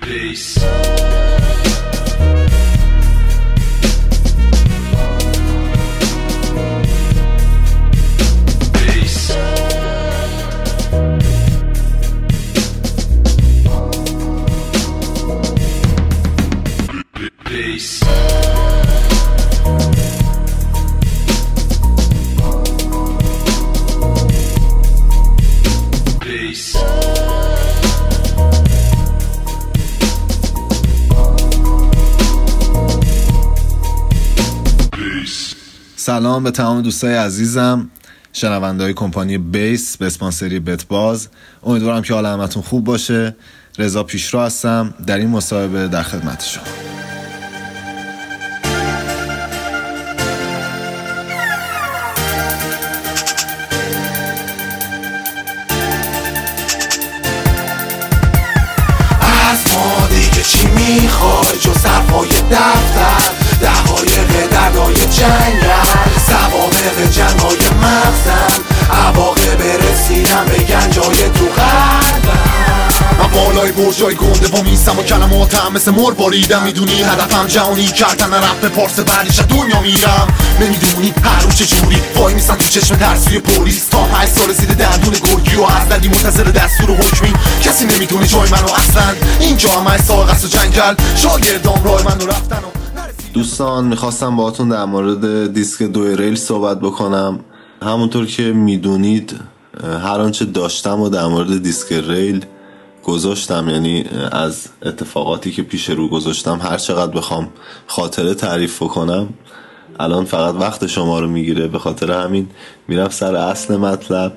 Peace. سلام به تمام دوستای عزیزم شنونده های کمپانی بیس به اسپانسری بت باز امیدوارم که حال همتون خوب باشه. رضا پیشرو هستم. در این مصاحبه در خدمت شما. برجای گنده با میستم و کلماتم مثل مر باریدم. می‌دونی هدفم جهانی کردن رپ پارس بعدش دنیا میرم. نمی‌دونی هر رو چجوری وای میستم تو چشم ترسوی پلیس. تا هشت سال زیر دندون گرگی و از دردی منتظر دستور و حکمی. کسی نمی‌دونه جای منو اصلا. اینجا هم ساق است و جنگل. شاگردام راه منو رفتن و دوستان می‌خواستم باهاتون در مورد دیسک دو ریل صحبت بکنم. همونطور که می‌دونید هر آنچه داشتم و در مورد دیسک ریل گذاشتم یعنی از اتفاقاتی که پیش رو گذاشتم هر چقدر بخوام خاطره تعریف بکنم الان فقط وقت شما رو می‌گیره. به خاطر همین میرم سر اصل مطلب.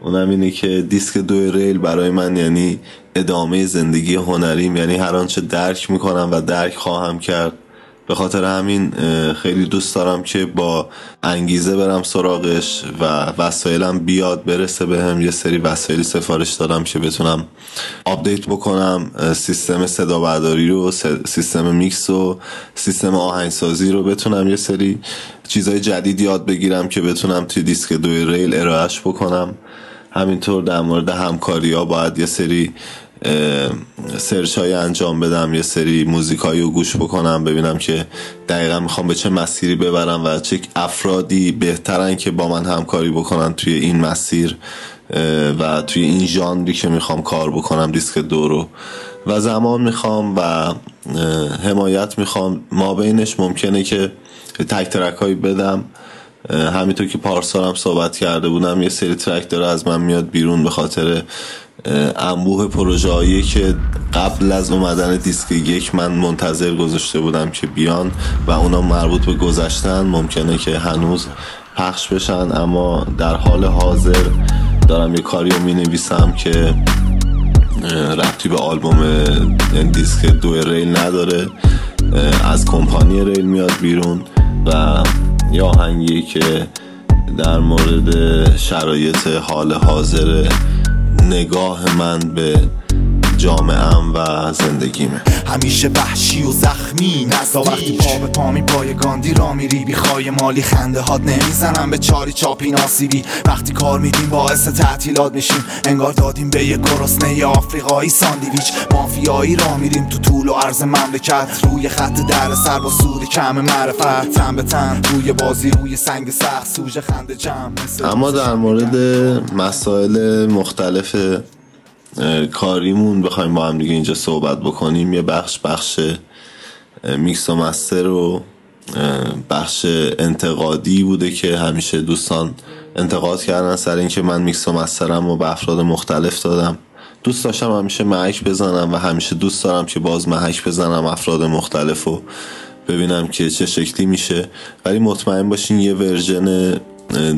اونم اینه که دیسک دو ریل برای من یعنی ادامه زندگی هنریم یعنی هر آنچه درک می‌کنم و درک خواهم کرد. به خاطر همین خیلی دوست دارم که با انگیزه برم سراغش و وسایلم بیاد برسه به هم. یه سری وسایلی سفارش دادم که بتونم update بکنم. سیستم صدا برداری رو سیستم میکس و سیستم آهنگسازی رو بتونم یه سری چیزای جدید یاد بگیرم که بتونم توی دیسک دوی Real ارائهش بکنم. همینطور در مورد همکاری ها باید یه سری search های انجام بدم یه سری موزیک رو گوش بکنم ببینم که دقیقا می‌خوام به چه مسیری ببرم و چه افرادی بهترن که با من همکاری بکنن توی این مسیر و توی این ژانری که می‌خوام کار بکنم دیسک دو رو. و زمان می‌خوام و حمایت می‌خوام. ما بینش ممکنه که تک ترک هایی بدم همینطور که پارسال هم صحبت کرده بودم یه سری ترک داره از من میاد بیرون به خاطر انبوه پروژه که قبل از اومدن دیسک یک من منتظر گذاشته بودم که بیان و اونا مربوط به گذشتن ممکنه که هنوز پخش بشن اما در حال حاضر دارم یه کاری رو می نویسم که ربطی به آلبوم دیسک دو ریل نداره. از کمپانی ریل میاد بیرون و یه آهنگی که در مورد شرایط حال حاضر نگاه من به جامعم و زندگیمه. همیشه وحشی و زخمی نزا وقتی پا به پا می پای گاندی را میری بی خای مالی خنده هات نمی‌زنم به چاری چاپی ناسیبی. وقتی کار میدیم باعث تعطیلات میشیم. انگار دادیم به یه گرسنه آفریقایی ساندیویچ مافیایی را میریم تو طول و عرض مملکت. روی خط در سر با سود کم معرفت. تن به تن روی بازی روی سنگ سخت. سوژه خنده جمع. اما در مورد مسائل مختلف کاریمون بخوایم با هم دیگه اینجا صحبت بکنیم. یه بخش بخش میکس و master و بخش انتقادی بوده که همیشه دوستان انتقاد کردن سر اینکه من میکس و master م و به افراد مختلف دادم. دوست داشتم همیشه محک بزنم و همیشه دوست دارم که باز محک بزنم افراد مختلف و ببینم که چه شکلی میشه. ولی مطمئن باشین یه version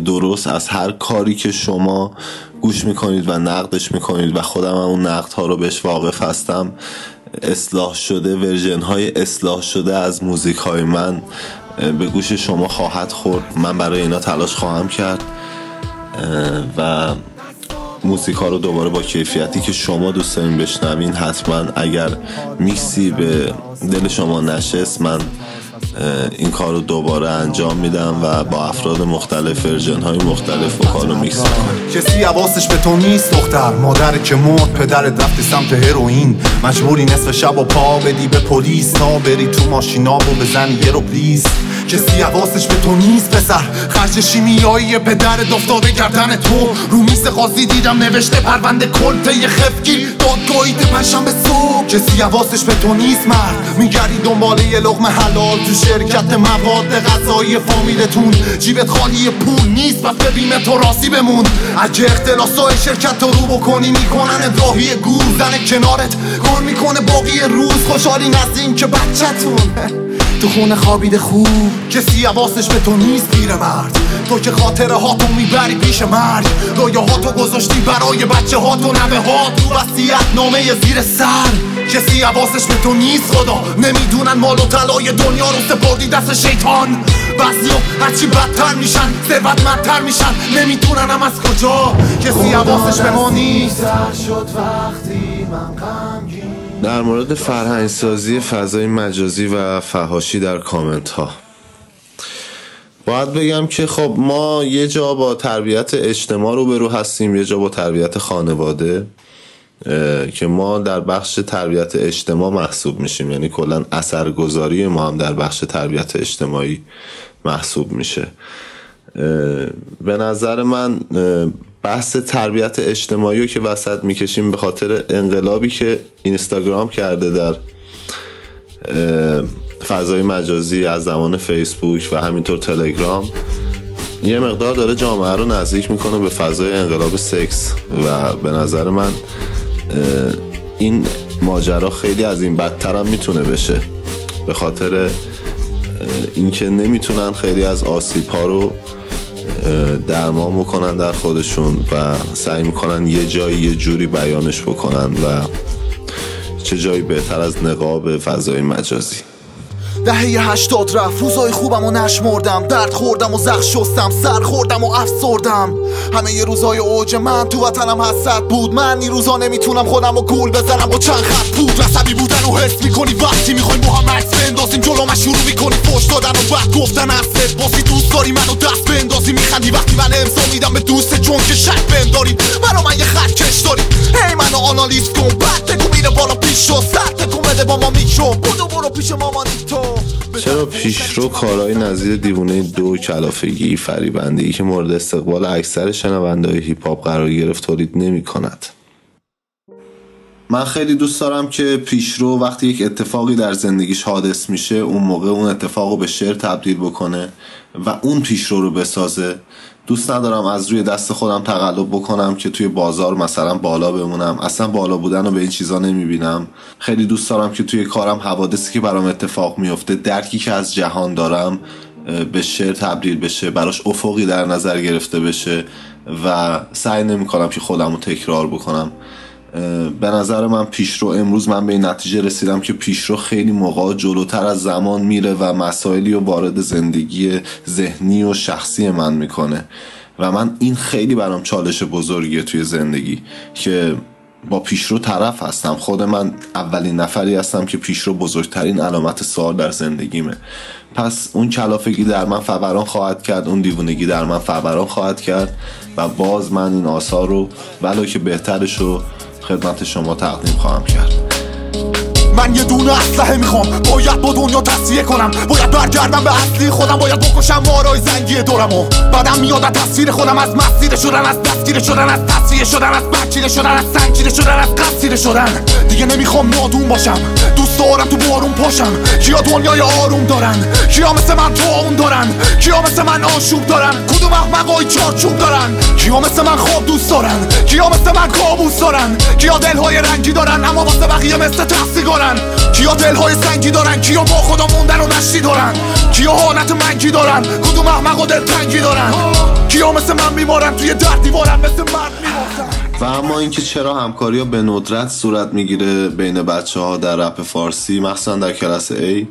درست از هر کاری که شما گوش می‌کنید و نقدش می‌کنید و خودم هم اون نقد ها رو بهش واقف هستم اصلاح شده version های اصلاح شده از موزیک های من به گوش شما خواهد خورد. من برای اینا تلاش خواهم کرد و موزیک ها رو دوباره با کیفیتی که شما دوست دارین بشنوین حتما اگر میکسی به دل شما نشست من این کار رو دوباره انجام میدم و با افراد مختلف ورژن های مختلف وکال رو میکس کسی حواسش به تو نیست دختر. مادر که مرد پدرت رفتی سمت هروئین. مجبوری نصف شب و پا بدی به پلیس. نا بری تو ماشینا و بزنی یه رو پلیز کسی حواسش به تو نیست پسر. خرج شیمیایی پدر دفتاده کردن تو. رو میز قاضی دیدم نوشته پرونده کلته خفگی دادگاهی به صبح. کسی حواسش به تو نیست مرد. میگردی دنباله یه لغمه حلال تو شرکت مواد غذایی فامیلتون. جیبت خالی پول نیست پس ببینه تو راضی بمون. اگه اختلاسای شرکت تو رو بکنی می‌کنن راهی گور زن کنارت. کار می‌کنه باقی روز. خوشحالی نزدین که بچهتون. تو خونه خوابیده خوب. کسی حواسش به تو نیست پیر مرد. تو که خاطره ها تو می‌بری پیش مرگ رویه ها تو گذاشتی برای بچه ها تو نوه ها تو وسیعت نامه زیر سر. کسی حواسش به تو نیست خدا. نمی‌دونن مال و طلای دنیا رو سپردی دست شیطان. بعضیو هرچی بدتر میشن ثروتمندتر میشن. نمی‌دونن هم از کجا. کسی حواسش به ما نیست. شد وقتی من غمگین در مورد فرهنگ سازی فضای مجازی و فهاشی در کامنت ها باید بگم که خب ما یه جا با تربیت اجتماع رو برو هستیم یه جا با تربیت خانواده که ما در بخش تربیت اجتماع محسوب میشیم. یعنی کلا اثرگذاری ما هم در بخش تربیت اجتماعی محسوب میشه. به نظر من بحث تربیت اجتماعی رو که وسط می‌کشیم به خاطر انقلابی که اینستاگرام کرده در فضای مجازی از زمان فیسبوک و همینطور تلگرام یه مقدار داره جامعه رو نزدیک می‌کنه به فضای انقلاب سکس و به نظر من این ماجرا خیلی از این بدتر هم می‌تونه بشه به خاطر اینکه نمی‌تونن خیلی از آسیب ها رو درمان بکنن در خودشون و سعی می‌کنن یه جایی یه جوری بیانش بکنن و چه جایی بهتر از نقاب فضای مجازی. دهه هشتاد رفت. روزای خوبم و نشمردم درد خوردم و زخ شستم. سر خوردم و افسردم. همه یه روزای اوج من تو وطنم حسد بود. من این روزا نمی‌تونم خودم و گول بزنم. با چند خط بود. رسبی بودن و حس می‌کنی. وقتی می‌خوای با هم عکس بندازیم جلو من شروع می‌کنی. فوش دادن و بعد گفتن اصلت باسی دوست داری منو دست بندازی. میخندی. وقتی من امضا میدم به دوست چون که شک بنداریم برا من یه خط کش داری. هی منو آنالیز کن. بعد تکو میره بالا پیش و سر تکو بده با ما میکرو بودو برو پیش مامانی تو. چرا پیشرو کارهای نظیر دیوونه دو کلافگی فریبندگی که مورد استقبال اکثر شنونده هیپ هاپ قرار گرفت تولید نمی کند من خیلی دوست دارم که پیشرو وقتی یک اتفاقی در زندگیش حادث میشه اون موقع اون اتفاق رو به شعر تبدیل بکنه و اون پیشرو رو بسازه. دوست ندارم از روی دست خودم تقلب بکنم که توی بازار مثلا بالا بمونم. اصلا بالا بودن رو به این چیزا نمی‌بینم. خیلی دوست دارم که توی کارم حوادثی که برام اتفاق میفته درکی که از جهان دارم به شعر تبدیل بشه براش افقی در نظر گرفته بشه و سعی نمی کنم که خودم رو تکرار بکنم. به نظر من پیشرو امروز من به این نتیجه رسیدم که پیشرو خیلی موقع جلوتر از زمان میره و مسائلی رو وارد زندگی ذهنی و شخصی من می‌کنه. و من این خیلی برام چالش بزرگیه توی زندگی که با پیشرو طرف هستم. خود من اولین نفری هستم که پیشرو بزرگترین علامت سوال در زندگیمه. پس اون کلافگی در من فوران خواهد کرد اون دیوونگی در من فوران خواهد کرد و باز من این آثار رو ولو که بهترش رو خدمت شما تقدیم خواهم کرد. من یه دونه اسلحه می‌خوام. باید با دنیا تصفیه کنم. باید برگردم به اصلی خودم. باید بکشم مارای زنگی دورمو. بعدم میاد از تصویر خودم. از مسیر شدن از دستگیر شدن از تصفیه شدن از بچیره شدن از سنگیره شدن از قصیره شدن. دیگه نمی‌خوام نادون باشم. دوست دارم تو بارون پاشم. کیا دنیای آروم دارن؟ کیا مثل من تو اون دارن؟ کیا مثل من آشوب دارن؟ کدوم احمقای چارچوب دارن؟ کیا مثل من خواب دوست دارن؟ کیا مثل من کابوس دارن؟ کیا دلهای رنگی دارن اما واسه بقیه مثل تفسیگارن کیا دلهای سنگی دارن؟ کیا با خدا موندن و نشتی دارن؟ کیا حالت منگی دارن؟ کدوم احمق و دل تنگی دارن؟ کیا مثل من میمارن توی در دیوارن مثل مرد و اما اینکه چرا همکاری ها به ندرت صورت می‌گیره بین بچه ها در رپ فارسی مخصوصا در کلاس A.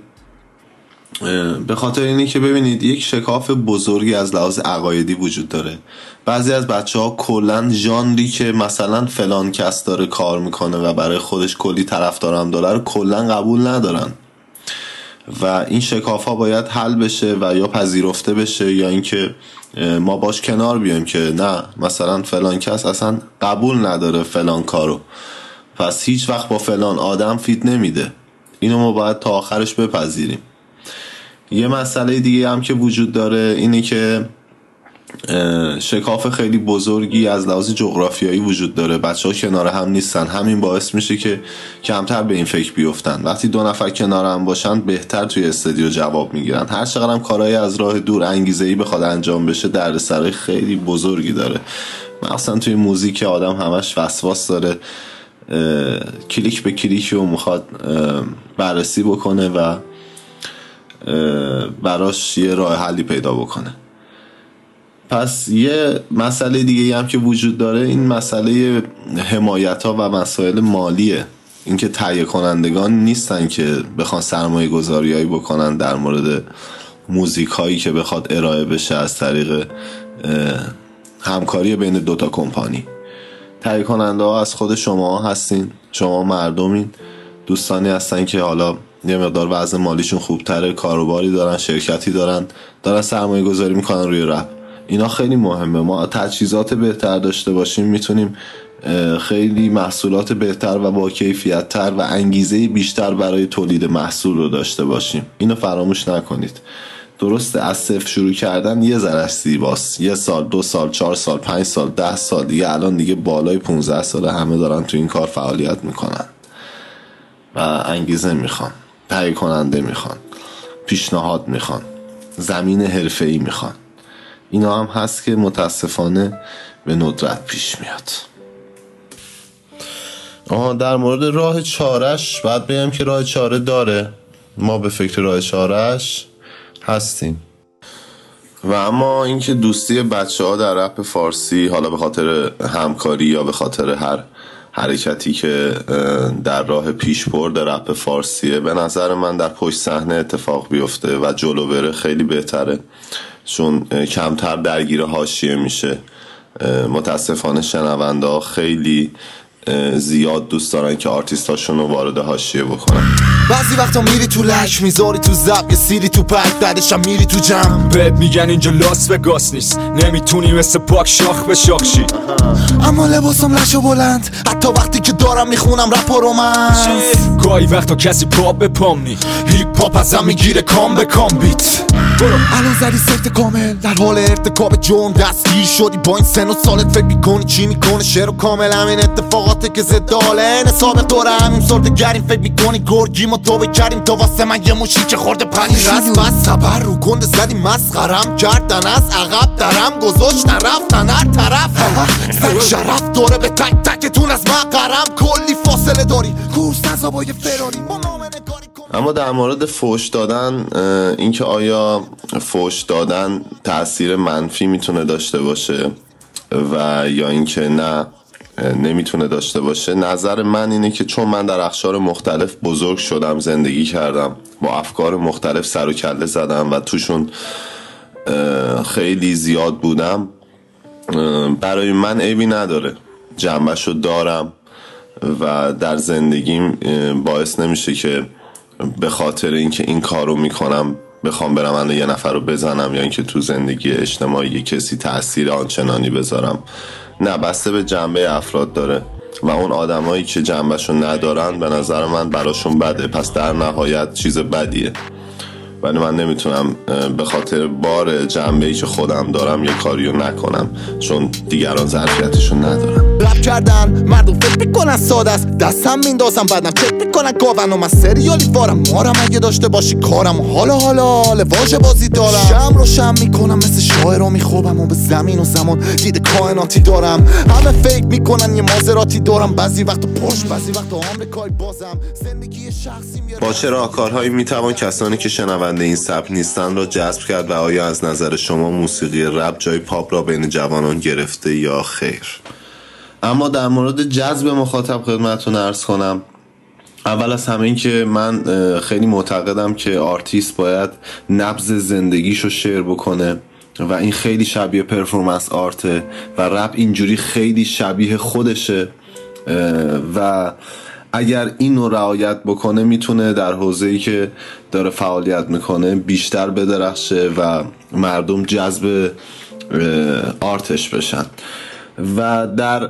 به خاطر اینه که ببینید یک شکاف بزرگی از لحاظ عقایدی وجود داره. بعضی از بچه ها کلن ژانری که مثلا فلان کس داره کار می‌کنه و برای خودش کلی طرفدارم داره رو کلا قبول ندارن. و این شکاف ها باید حل بشه و یا پذیرفته بشه یا اینکه ما باش کنار بیایم که نه مثلا فلان کس اصلا قبول نداره فلان کارو. پس هیچ وقت با فلان آدم فیت نمیده. اینو ما باید تا آخرش بپذیریم. یه مسئله دیگه هم که وجود داره اینه که شکاف خیلی بزرگی از لحاظ جغرافیایی وجود داره. بچه ها کنار هم نیستن. همین باعث میشه که کمتر به این فکر بیفتن. وقتی دو نفر کنار هم باشن بهتر توی استودیو جواب می‌گیرن. هر چقدر هم کارهای از راه دور انگیزه ای بخواد انجام بشه در خیلی بزرگی داره. مثلا توی موزیک آدم همش وسواس داره. کلیک به کلیک رو می‌خواد بررسی بکنه و براش یه راه حلی پیدا بکنه. پس یه مسئله دیگه هم که وجود داره این مسئله حمایت ها و مسائل مالیه. اینکه تهیه کنندگان نیستن که بخوان سرمایه گذاریایی بکنن در مورد موزیک هایی که بخواد ارائه بشه از طریق همکاری بین دوتا کمپانی. تهیه کننده ها از خود شما هستین شما مردمین. دوستانی هستن که حالا یه مقدار وضع مالیشون خوبتره کاروباری دارن شرکتی دارن دارن سرمایه گذاری می‌کنن روی رپ. اینا خیلی مهمه. ما تجهیزات بهتر داشته باشیم می‌تونیم خیلی محصولات بهتر و با کیفیت تر و انگیزه بیشتر برای تولید محصول رو داشته باشیم. اینو فراموش نکنید. درسته از صفر شروع کردن یه ذرش زیباست. یه سال دو سال چهار سال پنج سال ده سال دیگه. الان دیگه بالای 15 سال همه دارن تو این کار فعالیت می‌کنن. و انگیزه می‌خوان تهیه کننده می‌خوان پیشنهاد می‌خوان زمین حرفه می‌خوان. اینا هم هست که متاسفانه به ندرت پیش میاد. آها در مورد راه چارش باید بگم که راه چاره داره. ما به فکر راه چارش هستیم. و اما اینکه دوستی بچه ها در رپ فارسی حالا به خاطر همکاری یا به خاطر هر حرکتی که در راه پیش برد رپ فارسیه به نظر من در پشت صحنه اتفاق بیفته و جلو بره خیلی بهتره. چون کمتر درگیر حاشیه میشه. متاسفانه شنونده خیلی زیاد دوست دارن که آرتیستاشون رو وارد حاشیه بکنن. بعضی وقتا میری تو لش می‌ذاری تو زب یه سیری تو پک بعدش میری تو جمع. بهت میگن اینجا لاس وگاس نیست نمی‌تونی مثل پاک شاخ به شاخشی اما لباسم لش و بلند حتی وقتی که دارم می‌خونم رپ و رومنس. گاهی وقتا کسی پاپ به پام نی. هیپ هاپ ازم می‌گیره کام به کام بیت. الان زدی سفت کامل در حال ارتکاب جون دستگیر شدی با این سن و سالت فکر می‌کنی چی می‌کنه شعر و کامل همین اتفاقاته که زداله سابق دوره همین سرد گریم فکر می‌کنی گرگی ما تو بکریم تو واسه من یه موشی که خورده پنی رست بس خبر رو گنده زدی مسخرم کردن از عقب درم گذاشتن رفتن هر طرف زن شرف دوره به تک تکتون از مقرم کلی فاصله داری کورس نزا با یه فراری اما در مورد فوش دادن اینکه آیا فوش دادن تاثیر منفی می‌تونه داشته باشه و یا اینکه نه نمی‌تونه داشته باشه. نظر من اینه که چون من در اخشار مختلف بزرگ شدم زندگی کردم با افکار مختلف سر و کله زدم و توشون خیلی زیاد بودم برای من عیبی نداره. جنبش دارم و در زندگیم باعث نمیشه که به خاطر اینکه این کارو می‌کنم بخوام برم یه نفر رو بزنم یا اینکه تو زندگی اجتماعی کسی تاثیر آنچنانی بذارم. نه بسته به جنبه افراد داره. و اون آدمایی که جنبهشون ندارن به نظر من براشون بده. پس در نهایت چیز بدیه. ولی من نمی‌تونم به خاطر بار جنبه ای که خودم دارم یه کاریو نکنم. چون دیگران ظرفیتشون ندارن. کردن. مردم فکر می‌کنن ساده است. دستم میندازم بعدم چک می‌کنن گاون. و من سریالی وارم مارم اگه داشته باشی کارم. حالا حالا حال واژه بازی دارم. شم رو شم می‌کنم مثل شاعر رو میخوبم و به زمین و زمان دید کائناتی دارم. همه فکر می‌کنن یه مازراتی دارم. بعضی وقت پشت بعضی وقت آمریکایی بازم. زندگی شخصی با چه راهکارهایی می‌توان کسانی که شنونده این سبک نیستن را جذب کرد و آیا از نظر شما موسیقی رپ جای پاپ را بین جوانان گرفته یا خیر؟ اما در مورد جذب مخاطب خدمتتون عرض کنم. اول از همه این که من خیلی معتقدم که آرتیست باید نبض زندگیشو share بکنه و این خیلی شبیه performance art ه و رپ اینجوری خیلی شبیه خودشه و اگر اینو رعایت بکنه می‌تونه در حوزه ای که داره فعالیت می‌کنه بیشتر بدرخشه و مردم جذب آرتش بشن. و در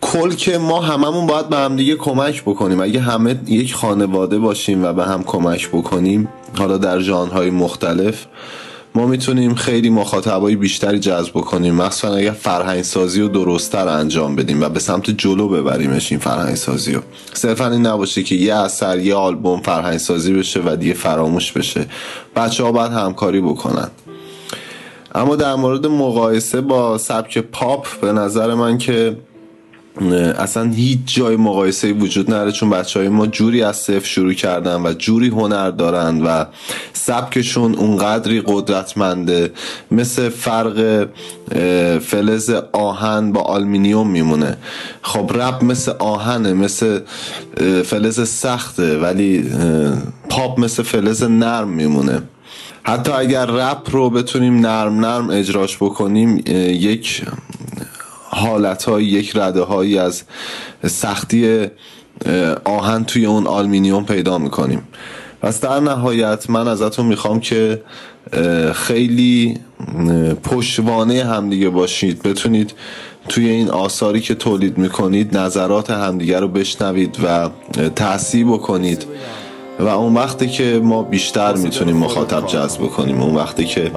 کل که ما هممون باید به هم دیگه کمک بکنیم. اگه همه یک خانواده باشیم و به هم کمک بکنیم حالا در جانهای مختلف ما می‌تونیم خیلی مخاطبای بیشتری جذب کنیم مخصوصا اگر فرهنگ سازی رو درستتر انجام بدیم و به سمت جلو ببریمش این فرهنگ سازی رو. صرفا این نباشه که یه اثر یه آلبوم فرهنگ سازی بشه و دیگه فراموش بشه. بچه ها باید همکاری بکنن. اما در مورد مقایسه با سبک پاپ به نظر من که اصلا هیچ جای مقایسه وجود نداره چون بچه های ما جوری از صفر شروع کردن و جوری هنر دارن و سبکشون اونقدری قدرتمنده مثل فرق فلز آهن با آلومینیوم میمونه. خب رپ مثل آهنه مثل فلز سخته ولی پاپ مثل فلز نرم میمونه. حتی اگر رپ رو بتونیم نرم نرم اجراش بکنیم یک حالت های یک رده هایی از سختی آهن توی اون آلومینیوم پیدا می‌کنیم. پس در نهایت من ازتون می‌خوام که خیلی پشتوانه همدیگه باشید. بتونید توی این آثاری که تولید می‌کنید نظرات همدیگه رو بشنوید و تحصیل بکنید. و اون وقتی که ما بیشتر می‌تونیم مخاطب جذب کنیم اون وقتی که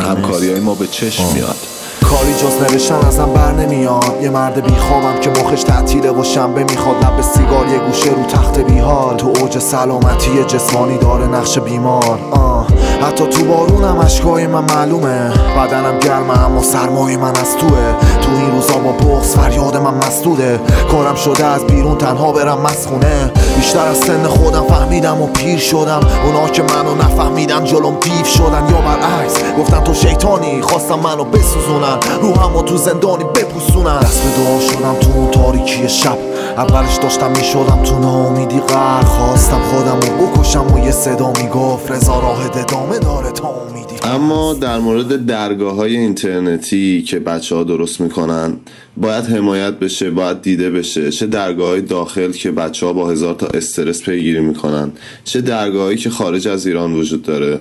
همکاری های ما به چشم میاد. کاری جز نوشتن ازم بر نمیاد. یه مرد بیخوابم که مخش تعطیله و شنبه می‌خواد لب سیگار یه گوشه رو تخت بیحال. تو اوج سلامتی جسمانی داره نقش بیمار. آه. حتی تو بارونم اشکای من معلومه. بدنم گرمه اما سرمای من از توه. تو این روزا با بغز فریاد من مسدوده. کارم شده از بیرون تنها برم مسخونه. بیشتر از سن خودم فهمیدم و پیر شدم. اونا که منو نفهمیدن جلوم دیو شدن. یا برعکس گفتن تو شیطانی خواستم منو بسوزونن. روحم و تو زندانی بپوسونن. دست به دعا شدم تو اون تاریکی شب. اولش داشتم می‌شدم تو ناامیدی غرق خواستم خودم رو بکشم و یه صدا می‌گفت رضا راه ادامه داره تا امیدی. اما در مورد درگاه های اینترنتی که بچه ها درست می‌کنن باید حمایت بشه باید دیده بشه. چه درگاه های داخل که بچه ها با هزار تا استرس پیگیری می‌کنن چه درگاهی که خارج از ایران وجود داره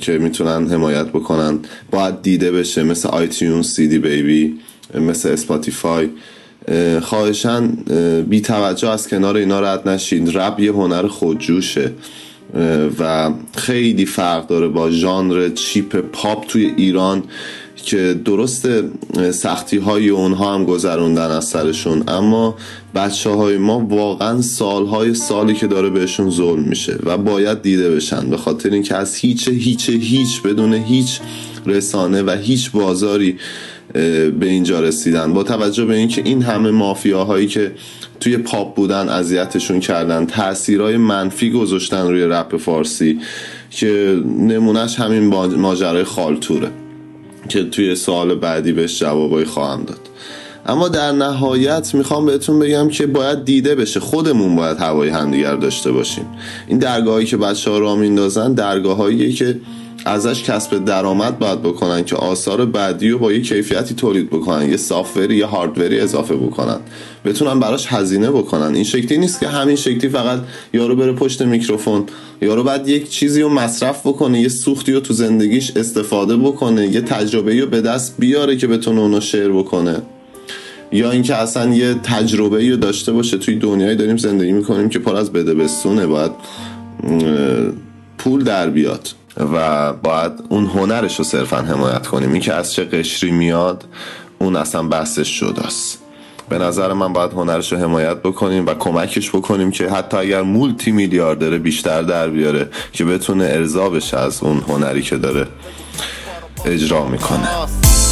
که می‌تونن حمایت بکنن. باید دیده بشه مثل iTunes CD Baby مثل Spotify. خواهشاً بی توجه از کنار اینا رد نشید رپ یه هنر خودجوشه. و خیلی فرق داره با ژانر چیپ پاپ توی ایران که درست سختی های اونها هم گذروندن از سرشون. اما بچه های ما واقعا سال های سالی که داره بهشون ظلم میشه و باید دیده بشن. به خاطر اینکه از هیچ هیچ هیچ بدون هیچ رسانه و هیچ بازاری به اینجا رسیدن. با توجه به اینکه این همه مافیاهایی که توی پاپ بودن اذیتشون کردن تاثیرهای منفی گذاشتن روی رپ فارسی که نمونهش همین ماجرای خالتوره که توی سال بعدی بهش جوابایی خواهم داد. اما در نهایت می‌خوام بهتون بگم که باید دیده بشه خودمون باید هوای همدیگر داشته باشیم. این درگاهی که بچه ها را میندازن درگاهایی که ازش کسب درآمد باید بکنن که آثار بعدی رو با یه کیفیتی تولید بکنن یه سافتوری یه هاردوری اضافه بکنن. بتونن براش هزینه بکنن. این شکلی نیست که همین شکلی فقط یارو بره پشت میکروفون یارو بعد یک چیزی رو مصرف بکنه یه سوختی رو تو زندگیش استفاده بکنه یه تجربه رو به دست بیاره که بتونه اونو شیر بکنه. یا اینکه اصلا یه تجربه رو داشته باشه. توی دنیایی داریم زندگی می‌کنیم که پر از بده بستونه باید پول در بیاد. و باید اون هنرش رو صرفا حمایت کنیم. این که از چه قشری میاد اون اصلا بحثش جداست. به نظر من باید هنرش رو حمایت بکنیم و کمکش بکنیم که حتی اگر مولتی میلیاردره بیشتر در بیاره که بتونه ارضا بشه از اون هنری که داره اجرا می‌کنه.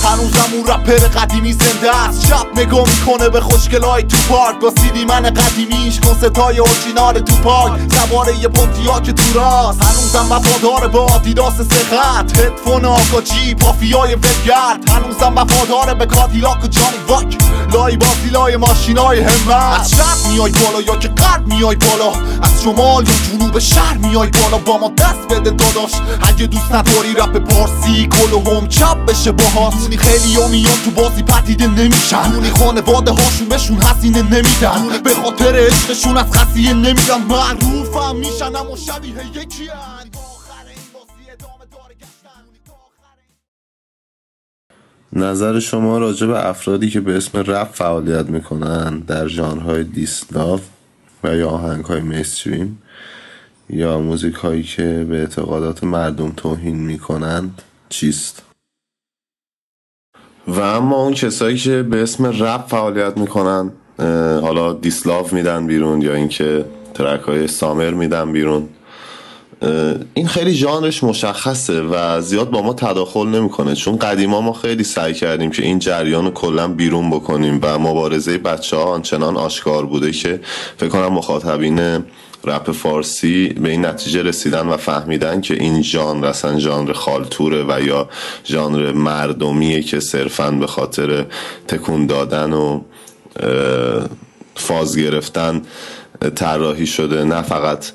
هنوزم اون رپر قدیمی زنده است. شب نگاه می‌کنه به خوشگلای تو پارک. با سیدی من قدیمیش کنستای اورجینال تو پارک. سواره یه پونتیا که تو راست. هنوزم وفادار با آدیداس سخت هدفون آکاچی پافیای ولگرد. هنوزم وفادار به کادیلاک و جانی واک. لای بازی لای ماشینای همت. از شب میای بالا یا که قرب میای بالا. از شمال یا جنوب شهر میای بالا. با ما دست بده داداش. اگه دوست نداری رپ پارسی کل هم چپ بشه باهات. می‌دونی خیلی ها میان تو بازی پدیده نمیشن دونی خانواده هاشون بهشون هزینه نمیدن به خاطر عشقشون از خسیه نمیدن معروفم میشن اما شبیه یکی هن. نظر شما راجع به افرادی که به اسم رپ فعالیت می‌کنن در ژانرهای دیسلاو و یا آهنگ های مینستریم یا موزیک هایی که به اعتقادات مردم توهین می‌کنند چیست؟ و اما اون کسایی که به اسم رپ فعالیت می‌کنن حالا دیسلاو میدن بیرون یا اینکه ترک های سامر میدن بیرون این خیلی ژانرش مشخصه و زیاد با ما تداخل نمی‌کنه. چون قدیما ما خیلی سعی کردیم که این جریان رو کلا بیرون بکنیم و مبارزه بچه ها آنچنان آشکار بوده که فکر کنم مخاطبین رپ فارسی به این نتیجه رسیدن و فهمیدن که این ژانر اصلا ژانر خالتوره و یا ژانر مردمیه که صرفا به خاطر تکون دادن و فاز گرفتن طراحی شده. نه فقط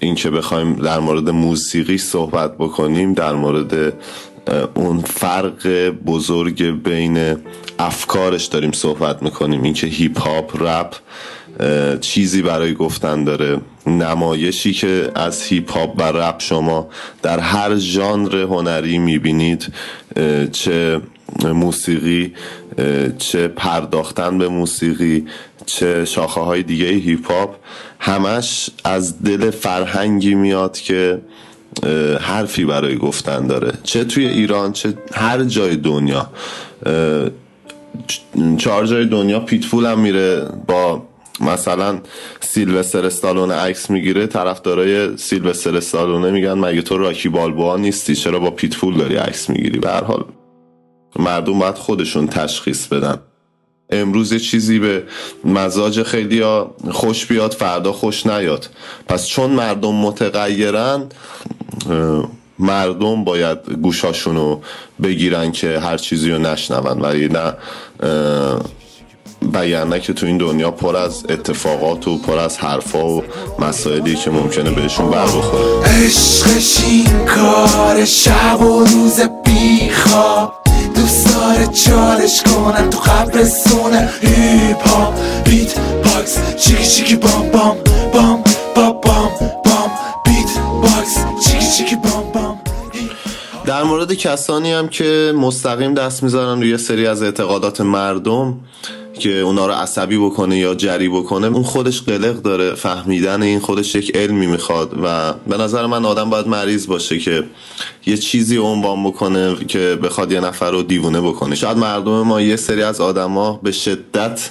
این که بخوایم در مورد موسیقی صحبت بکنیم در مورد اون فرق بزرگ بین افکارش داریم صحبت می‌کنیم. اینکه هیپ هاپ رپ چیزی برای گفتن داره. نمایشی که از هیپ هاپ و رپ شما در هر ژانر هنری می‌بینید چه موسیقی چه پرداختن به موسیقی چه شاخه های دیگه هیپ هاپ همش از دل فرهنگی میاد که حرفی برای گفتن داره. چه توی ایران چه هر جای دنیا. چهار جای دنیا پیتفول هم میره با مثلا سیلوستر استالونه عکس می‌گیره طرفدارای سیلوستر استالونه میگن مگه تو راکی بالبوها نیستی؟ چرا با پیتفول داری عکس می‌گیری؟ به هر حال مردم باید خودشون تشخیص بدن. امروز چیزی به مزاج خیلی ها خوش بیاد فردا خوش نیاد. پس چون مردم متغیرن مردم باید گوشاشونو بگیرن که هر چیزی رو نشنون. و نه وگرنه که تو این دنیا پر از اتفاقات و پر از حرفا و مسائلی که ممکنه بهشون بر بخوره. عشقش این کار شب و روز بیخواب دوست داره چالش کنن تو قبرستون هیپ هاپ beatbox چیکی چیکی بام بام. بام با بام بام. beatbox چیکی چیکی بام بام. در مورد کسانی هم که مستقیم دست می‌ذارن روی سری از اعتقادات مردم که اونا رو عصبی بکنه یا جری بکنه اون خودش قلق داره فهمیدن این خودش یک علمی می‌خواد و به نظر من آدم باید مریض باشه که یه چیزی عنوان بکنه که بخواد یه نفر رو دیوونه بکنه. شاید مردم ما یه سری از آدما به شدت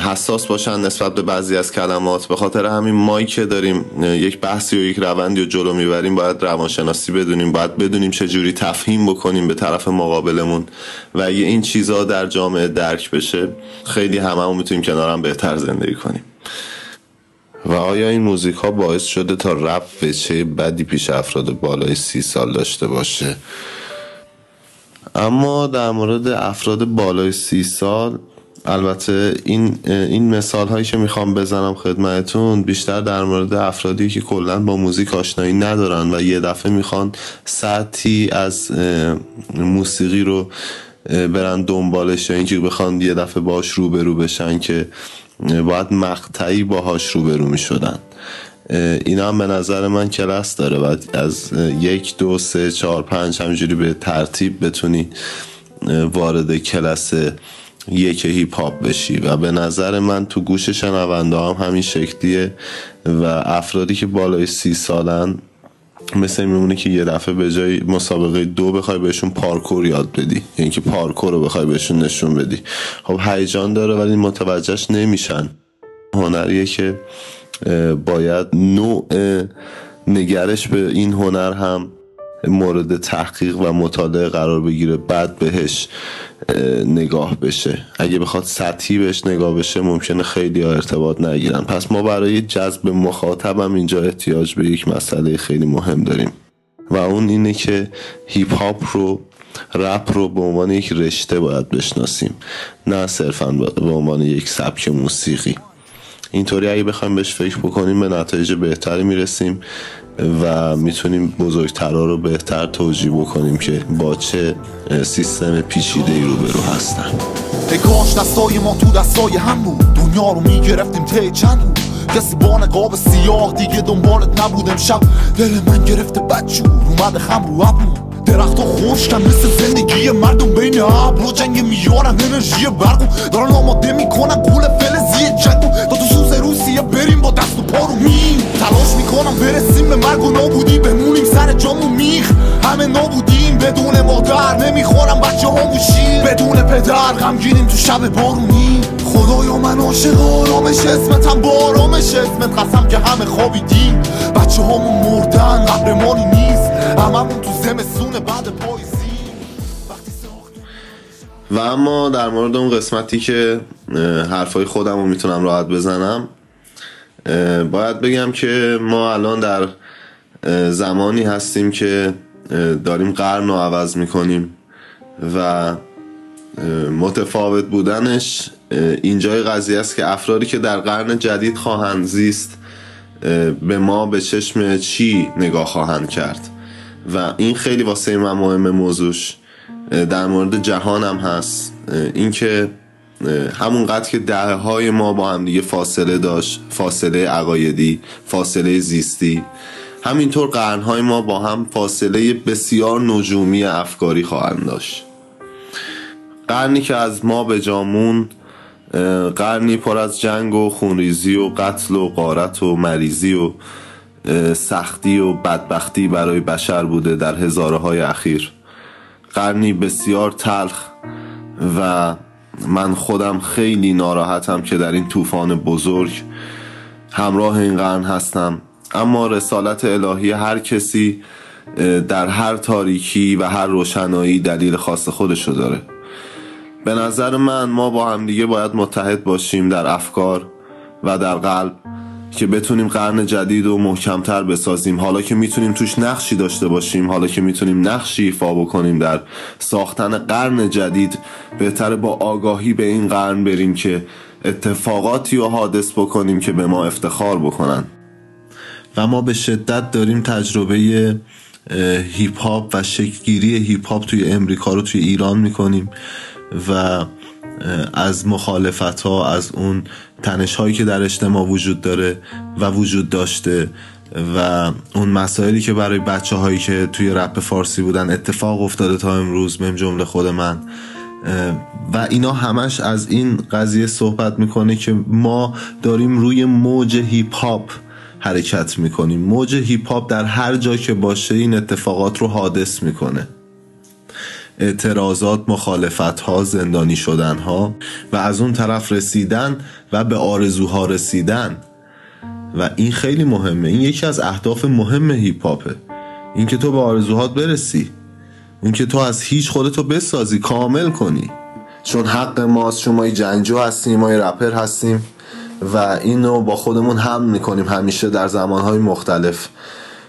حساس باشن نسبت به بعضی از کلمات. به خاطر همین مایی که داریم یک بحثی و یک روندی رو جلو می‌بریم باید روانشناسی بدونیم باید بدونیم چه جوری تفهیم بکنیم به طرف مقابلمون و اگه این چیزها در جامعه درک بشه خیلی همه می‌تونیم کنار هم بهتر زندگی کنیم. و آیا این موزیک ها باعث شده تا رپ وچه بدی پیش افراد بالای سی سال داشته باشه؟ اما در مورد افراد بالای سی سال البته این این مثال هایی که می‌خوام بزنم خدمتون بیشتر در مورد افرادی که کلا با موزیک آشنایی ندارن و یه دفعه می‌خوان سطحی از موسیقی رو برن دنبالش یا اینکه بخوان یه دفعه باش روبرو بشن که باید مقطعی باهاش روبرو می‌شدن. اینا هم به نظر من کلاس داره و از یک دو سه چهار پنج همینجوری به ترتیب بتونی وارد کلاس یک هیپ هاپ بشی. و به نظر من تو گوش شنونده هم همین شکلیه و افرادی که بالای سی سالن مثل میمونه که یه دفعه به جای مسابقه دو بخوای بهشون پارکور یاد بدی. یعنی که پارکور رو بخوای بهشون نشون بدی. خب هیجان داره ولی متوجهش نمیشن. هنریه که باید نوع نگرش به این هنر هم مورد تحقیق و مطالعه قرار بگیره بعد بهش اه، نگاه بشه. اگه بخواد سطحی بهش نگاه بشه ممکنه خیلی ها ارتباط نگیرن. پس ما برای جذب مخاطبم اینجا احتیاج به یک مسئله خیلی مهم داریم. و اون اینه که هیپ هاپ رو رپ رو به عنوان یک رشته باید بشناسیم. نه صرفا به عنوان یک سبک موسیقی. اینطوری اگه بخوایم بهش فکر بکنیم به نتایج بهتری می‌رسیم و می‌تونیم بزرگترها رو بهتر توجیه بکنیم که با چه سیستم پیچیده ای روبرو هستن. کاش دستای ما تو دستای هم بود. دنیا رو می‌گرفتیم ته چند بود. کسی با نقاب سیاه دیگه دنبالت نبودم. شب دل من گرفته بدجور اومده خم رو ابرو درخت خشکم مثل زندگی مردم بین ابرو جنگ میارن انرژی برگو دارن آماده می‌کنن. گول فلزی جنگو. دست و پارو میم تلاش می‌کنم برسیم به مرگ و نابودی. بمونیم سر جامو میخ. همه نابودیم. بدون مادر نمی‌خورم بچه موشیم بدون پدر غمگینیم تو شب بارونی. خدایا من عاشق آرامش اسمتم. با آرامش اسمت قسم که همه خوابیدیم. بچه هامون مردن قهرمانی نیست. هممون تو زمستون بعد ساختمون و اما در مورد اون قسمتی که حرفای خودم رو می‌تونم راحت بزنم باید بگم که ما الان در زمانی هستیم که داریم قرن رو عوض می‌کنیم و متفاوت بودنش اینجای قضیه است که افرادی که در قرن جدید خواهند زیست به ما به چشم چی نگاه خواهند کرد؟ و این خیلی واسه من مهم موضوعش. در مورد جهان هم هست. اینکه همونقدر که دهه های ما با هم دیگه فاصله داشت فاصله عقایدی فاصله زیستی. همینطور قرنهای ما با هم فاصله بسیار نجومی افکاری خواهند داشت. قرنی که از ما به جامون قرنی پر از جنگ و خونریزی و قتل و غارت و مریضی و سختی و بدبختی برای بشر بوده در هزاره های اخیر. قرنی بسیار تلخ و من خودم خیلی ناراحتم که در این طوفان بزرگ همراه این قرن هستم. اما رسالت الهی هر کسی در هر تاریکی و هر روشنایی دلیل خاص خودشو داره. به نظر من ما با همدیگه باید متحد باشیم در افکار و در قلب. که بتونیم قرن جدید و محکمتر بسازیم. حالا که می‌تونیم توش نقشی داشته باشیم حالا که می‌تونیم نقشی ایفا بکنیم در ساختن قرن جدید بهتر با آگاهی به این قرن بریم که اتفاقاتی رو حادث بکنیم که به ما افتخار بکنن. و ما به شدت داریم تجربه هیپ هاپ و شکلگیری هیپ هاپ توی امریکا رو توی ایران می‌کنیم و از مخالفت ها از اون تنش هایی که در اجتماع وجود داره و وجود داشته و اون مسائلی که برای بچه هایی که توی رپ فارسی بودن اتفاق افتاده تا امروز منجمله خود من. و اینا همش از این قضیه صحبت می‌کنه که ما داریم روی موج هیپ هاپ حرکت می‌کنیم. موج هیپ هاپ در هر جا که باشه این اتفاقات رو حادث می‌کنه. اعتراضات مخالفت ها زندانی شدن ها و از اون طرف رسیدن و به آرزوها رسیدن. و این خیلی مهمه. این یکی از اهداف مهم هیپ هاپه این که تو به آرزوهات برسی. این که تو از هیچ خودتو بسازی کامل کنی. چون حق ماست چون ما یه جنگجو هستیم ما رپر هستیم. و اینو با خودمون هم می‌کنیم همیشه در زمانهای مختلف.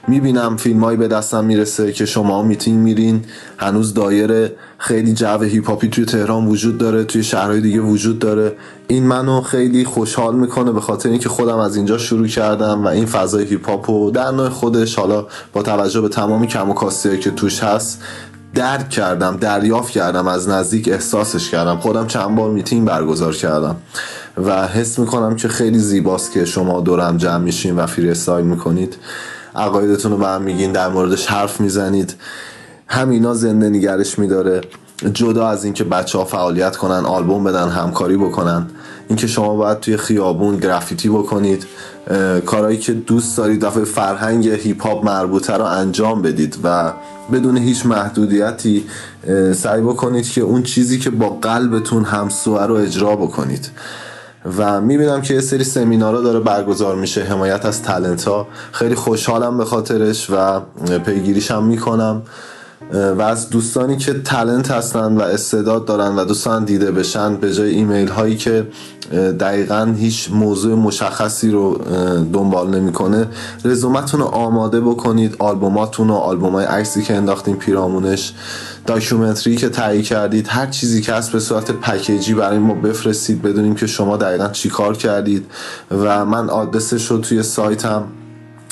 می‌بینم فیلم هایی به دستم می‌رسه که شما میتینگ میرین. هنوز دایره خیلی جو هیپ هاپی توی تهران وجود داره توی شهرهای دیگه وجود داره. این منو خیلی خوشحال می‌کنه به خاطر اینکه خودم از اینجا شروع کردم و این فضای هیپ هاپ و در نوع خودش حالا با توجه به تمامی کم و که توش هست درک کردم دریافت کردم از نزدیک احساسش کردم. خودم چند بار میتینگ برگزار کردم. و حس می‌کنم که خیلی زیباست که شما دورم جمع میشین و فری استایل می‌کنید. عقایدتون رو به هم میگین در موردش حرف می‌زنید. همینا زنده نگرش میداره. جدا از اینکه بچه ها فعالیت کنن آلبوم بدن همکاری بکنن. اینکه شما باید توی خیابون گرافیتی بکنید. کارهایی که دوست دارید دفعه فرهنگ هیپ هاپ مربوطه رو انجام بدید و بدون هیچ محدودیتی سعی بکنید که اون چیزی که با قلبتون همسوه رو اجرا بکنید. و می‌بینم که یه سری سمینارا داره برگزار میشه. حمایت از تلنت ها. خیلی خوشحالم به خاطرش و پیگیریش هم می‌کنم. و از دوستانی که تلنت هستن و استعداد دارن و دوستان دیده بشن به جای ایمیل هایی که دقیقا هیچ موضوع مشخصی رو دنبال نمی‌کنه رزومتون رو آماده بکنید آلبوماتون و آلبوم های عکسی که انداختین پیرامونش documentary که تهیه کردید هر چیزی که هست به صورت پکیجی برای ما بفرستید بدونیم که شما دقیقا چی کار کردید. و من آدرسش رو توی سایتم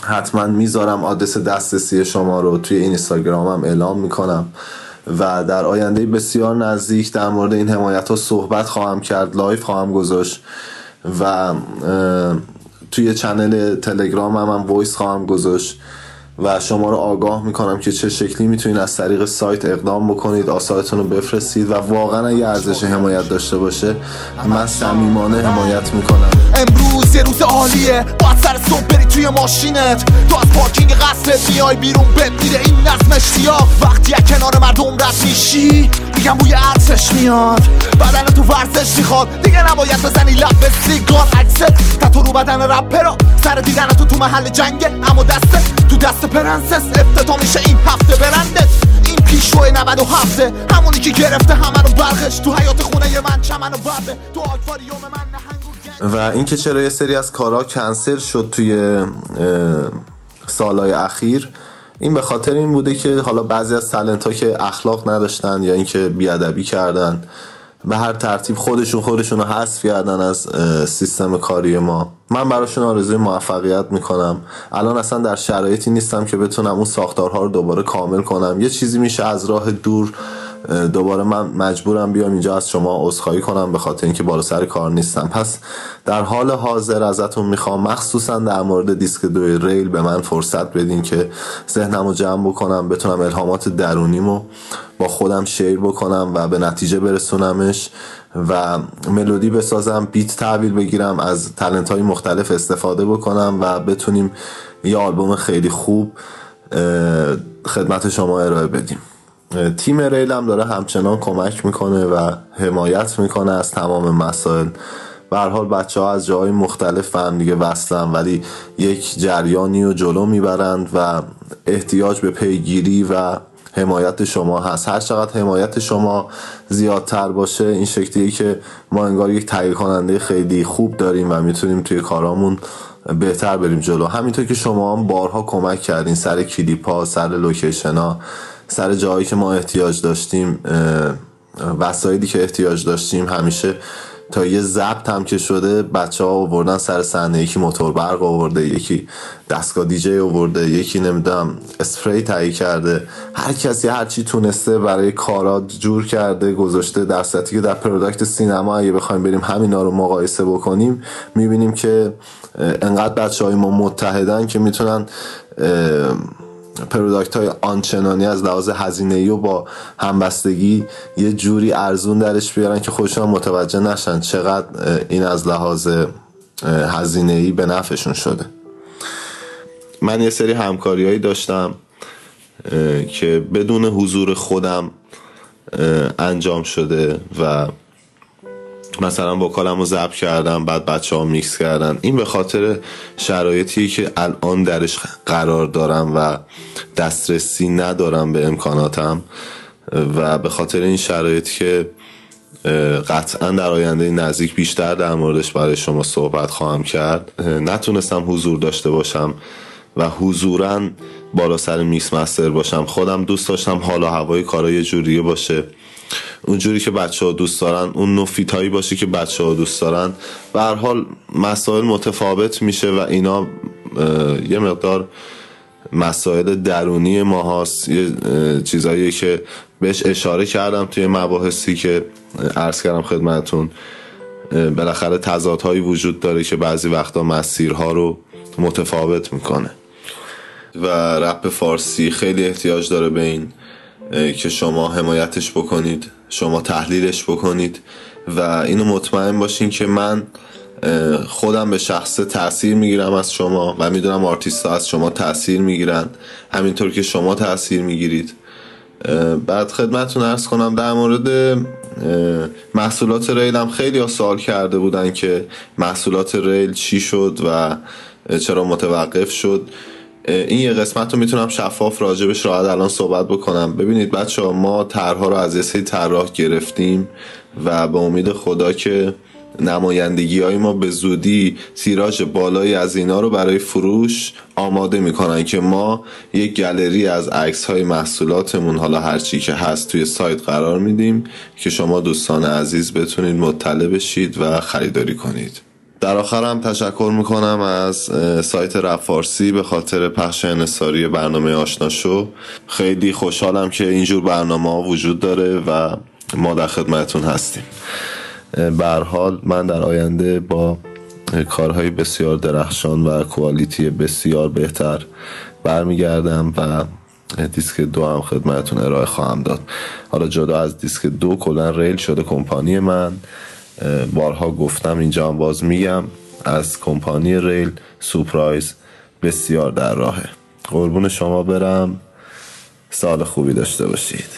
حتما می‌ذارم آدرس دسترسی شما رو توی اینستاگرامم اعلام می‌کنم. و در آینده بسیار نزدیک در مورد این حمایت ها صحبت خواهم کرد live خواهم گذاشت و توی channel تلگرام هم, هم voice خواهم گذاشت و شما رو آگاه می‌کنم که چه شکلی می‌تونید از طریق سایت اقدام بکنید آثارتون رو بفرستید و واقعا اگه ارزش حمایت داشته باشه من صمیمانه حمایت می‌کنم. امروز یه روز عالیه باید سر صبح توی ماشینت. تو از پارکینگ قصرت میای بیرون بد این نظم اشتیاق. وقتی از کنار مردم رد میشی میگم بوی عطرش میاد. بدن تو ورزش می‌خواد. دیگه نباید بزنی لب به سیگار. عکست تتو رو بدن رپرا سر دیدن تو تو محل جنگه. اما دسته تو دست پرنسس. افتتا میشه این هفته برندت این پیشو 97 همونی که گرفته همه رو برخش تو حیات خونه من چمن و برده. تو آکواریوم من و اینکه چرا یه سری از کارها کنسل شد توی سالهای اخیر این به خاطر این بوده که حالا بعضی از تلنت ها که اخلاق نداشتن یا اینکه بیادبی کردن به هر ترتیب خودشون خودشون رو حذف کردن از سیستم کاری ما. من براشون آرزوی موفقیت می‌کنم. الان اصلا در شرایطی نیستم که بتونم اون ساختارها رو دوباره کامل کنم. یه چیزی میشه از راه دور دوباره من مجبورم بیام اینجا از شما عذرخواهی کنم به خاطر اینکه بالا سر کار نیستم. پس در حال حاضر ازتون می‌خوام مخصوصا در مورد دیسک دوی ریل به من فرصت بدین که ذهنم رو جمع بکنم بتونم الهامات درونیمو با خودم شیر بکنم و به نتیجه برسونمش و ملودی بسازم بیت تحویل بگیرم از تلنت های مختلف استفاده بکنم و بتونیم یه آلبوم خیلی خوب خدمت شما ارائه بدیم. تیم ریل هم داره همچنان کمک می‌کنه و حمایت می‌کنه از تمام مسائل. به حال بچه ها از جاهای مختلف هم دیگه وصلن ولی یک جریانی رو جلو می‌برند و احتیاج به پیگیری و حمایت شما هست. هر چقدر حمایت شما زیادتر باشه این شکلیه که ما انگار یک تهیه کننده خیلی خوب داریم و می‌تونیم توی کارامون بهتر بریم جلو. همینطور که شما هم بارها کمک کردین سر کلیپ ها سر لوکیشن ها سر جایی که ما احتیاج داشتیم وسایلی که احتیاج داشتیم همیشه تا یه ضبط هم که شده بچه ها آوردن سر صحنه. یکی موتور برق آورده یکی دستگاه دیجی آورده یکی نمی‌دونم اسپری تهیه کرده. هر کسی هر چی تونسته برای کارات جور کرده گذاشته در صورتی که در product سینما اگه بخوایم بریم همینا رو مقایسه بکنیم می‌بینیم که انقدر بچه های ما متحدن که می‌تونن product های آنچنانی از لحاظ هزینه و با همبستگی یه جوری ارزون درش بیارن که خودشون متوجه نشن چقدر این از لحاظ هزینه به نفعشون شده. من یه سری همکاریهایی داشتم که بدون حضور خودم انجام شده و مثلا وکالم رو ضبط کردم بعد بچه ها میکس کردن. این به خاطر شرایطی که الان درش قرار دارم و دسترسی ندارم به امکاناتم و به خاطر این شرایطی که قطعا در آینده نزدیک بیشتر در موردش برای شما صحبت خواهم کرد. نتونستم حضور داشته باشم و حضورا بالا سر میکس مستر باشم. خودم دوست داشتم حالا هوای کارای جوریه باشه. اونجوری که بچه ها دوست دارن اون نوفیت هایی باشه که بچه ها دوست دارن. به حال مسائل متفاوت میشه و اینا یه مقدار مسائل درونی ما هست یه چیزایی که بهش اشاره کردم توی مباحثی که عرض کردم خدمتون بالاخره تضادهایی وجود داره که بعضی وقتا مسیرها رو متفاوت می‌کنه. و رپ فارسی خیلی احتیاج داره به این که شما حمایتش بکنید. شما تحلیلش بکنید و اینو مطمئن باشین که من خودم به شخص تاثیر می‌گیرم از شما و می‌دونم آرتیست ها از شما تاثیر می‌گیرن. همینطور که شما تاثیر می‌گیرید. بعد خدمتتون عرض کنم در مورد محصولات Real هم خیلی سوال کرده بودن که محصولات Real چی شد و چرا متوقف شد. این یه قسمت رو می‌تونم شفاف راجبش راحت الان صحبت بکنم. ببینید بچه ها ما طرحها رو از یه طراح گرفتیم و به امید خدا که نمایندگی های ما به زودی تیراژ بالایی از اینا رو برای فروش آماده می‌کنن که ما یک گالری از عکس های محصولاتمون حالا هرچی که هست توی سایت قرار میدیم که شما دوستان عزیز بتونید مطلع بشید و خریداری کنید. در آخر هم تشکر می‌کنم از سایت رفارسی به خاطر پخش انصاری برنامه آشنا شو. خیلی خوشحالم که اینجور برنامه ها وجود داره و ما در خدمتون هستیم. حال من در آینده با کارهای بسیار درخشان و کوالیتی بسیار بهتر برمیگردم و دیسک دو هم خدمتون ارائه خواهم داد. حالا جدا از دیسک دو کلا ریل شده کمپانی من. بارها گفتم اینجا هم باز میگم از کمپانی ریل سپرایز بسیار در راهه. قربون شما برم. سال خوبی داشته باشید.